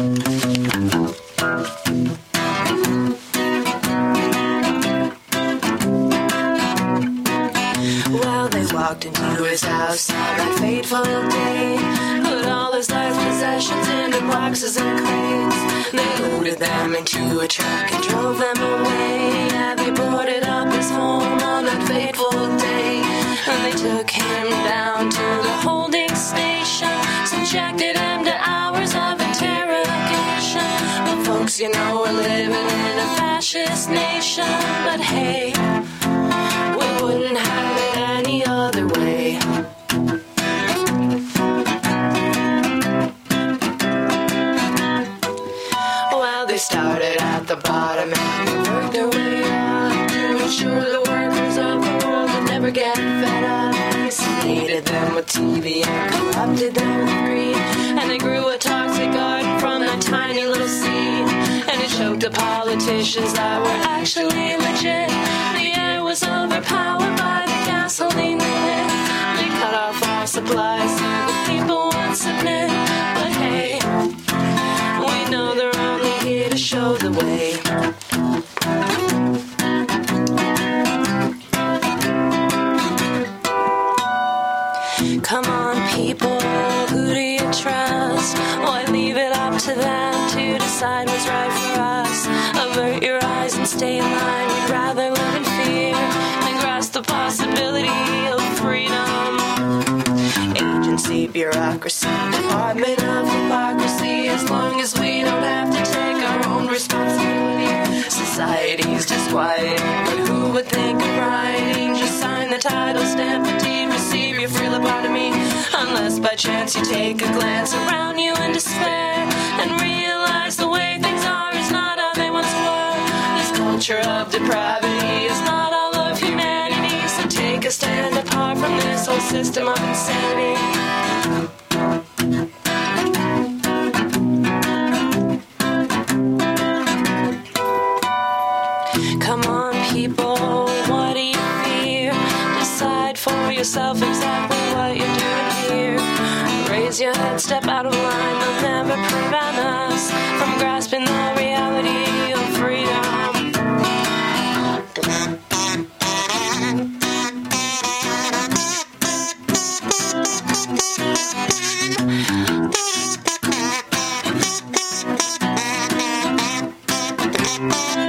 Well, they walked into his house on that fateful day. Put all his life's possessions into boxes and crates. They loaded them into a truck and drove them away. Yeah, they boarded up his home on that fateful day. And they took him down to the holding you know, we're living in a fascist nation. But hey, we wouldn't have it any other way. Well, they started at the bottom and they worked their way up to ensure the workers of the world would never get fed up. They sedated them with TV and corrupted them with greed. And they grew a toxic garden politicians that were actually legit. The air was overpowered by the gasoline they lit. They cut off all supplies so the people would submit. But hey, we know they're only here to show the way. Come on, people, who do you trust? Why leave it up to them to decide what's right for us? Avert your eyes and stay in line. We'd rather live in fear than grasp the possibility of freedom agency, bureaucracy, department of hypocrisy. As long as we don't have to take our own responsibility, society's disquieting. But who would think of writing? Just sign the title, stamp the deed, receive your free lobotomy. Unless by chance you take a glance around you in despair depravity is not all of humanity. So take a stand apart from this whole system of insanity. Come on, people, what do you fear? Decide for yourself exactly what you're doing here. Raise your head, step out of line, they'll never prevent us from grabbing. Thank